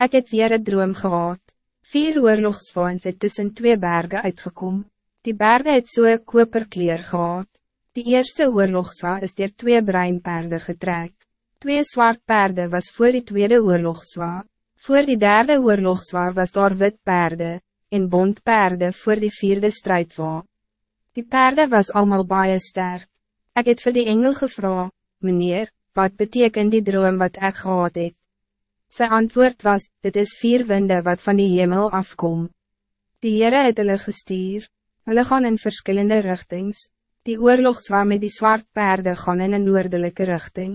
Ik het weer een droom gehad. Vier oorlogswaans het tussen twee bergen uitgekom. Die bergen het so een koperkleer gehad. Die eerste oorlogswa is door twee breinpaarden getrek. Twee zwart paarden was voor die tweede oorlogswa. Voor die derde oorlogswa was daar wit paarden, en bont paarden voor die vierde strijdwa. Die paarden was allemaal baie sterk. Ik het voor die engel gevra, meneer, wat betekent die droom wat ik gehad het? Zijn antwoord was, dit is vier winden wat van die hemel afkom. Die Heere het hulle gestuur, hulle gaan in verschillende richtings, die oorlogswa met die zwart paarden gaan in een noordelijke richting,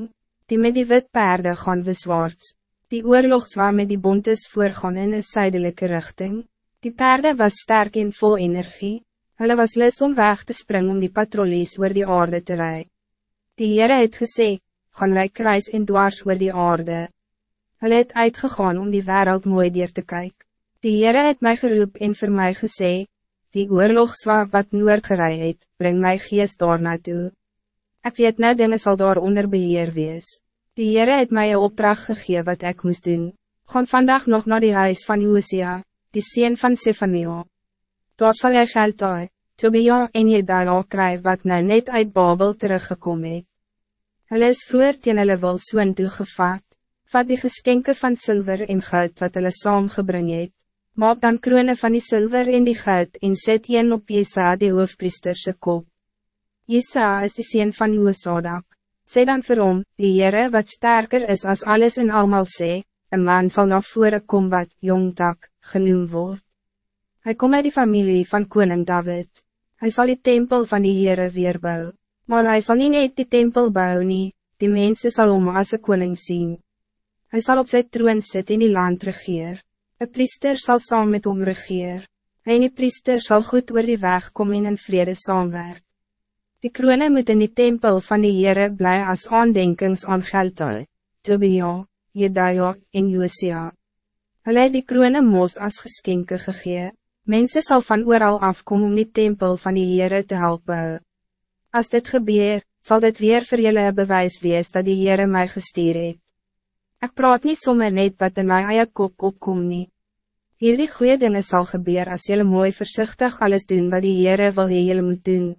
die met die wit paarden gaan beswaarts, die oorlogswa met die bontes voorgaan in een zuidelijke richting, die paarden was sterk en vol energie, hulle was les om weg te springen om die patrollies oor die aarde te rijden. Die Heere het gesê, gaan wij kruis en dwars oor die aarde. Hulle het uitgegaan om die wereld mooi dier te kijken. Die Heere het mij geroep en voor mij gesê, die oorlogswa wat noord gerei het, breng my geest daar naartoe. Ek weet nou dinge sal daar onder beheer wees. Die Heere het mij een opdracht gegeven wat ik moest doen. Gaan vandaag nog naar die huis van Josia, die sien van Sefania. Daar sal jy geld daai, Tobia en al kry wat nou net uit Babel teruggekomen het. Hulle is vroeger teen hulle wil soon toegevat, vat die geskenke van zilver en goud wat hulle saamgebring het, maak dan kroone van die zilver en die goud en zet een op Jesa die hoofpriesterse kop. Jesa is die sien van Oosadak, sê dan vir hom, die Heere wat sterker is als alles en almal sê, een man zal na vore kom wat jongtak genoemd word. Hij komt uit die familie van koning David, hij zal die tempel van die Heere weerbouwen. Maar hij zal niet net die tempel bouwen, nie, die mensen zal om als een koning zien. Hij zal op zijn troon zitten in die land regeer. Een priester zal samen met hom regeer. En die priester zal goed oor die weg komen in een vrede saamwerk. Die kroone moet in die tempel van die Heere bly als aandenkings aan Geltai, Tobia, Jedaja en Josia. Hulle het die kroone mos as geskenke gegee. Mensen zal van ooral afkomen om die tempel van die Heere te helpen. Als dit gebeurt, zal dit weer voor jullie bewijs wees dat die Heere mij gestuur het. Ik praat niet sommer net wat in my eie kop opkom nie. Hierdie goeie dinge sal gebeur als jullie mooi voorzichtig alles doen wat die Heere wil hee jylle moet doen.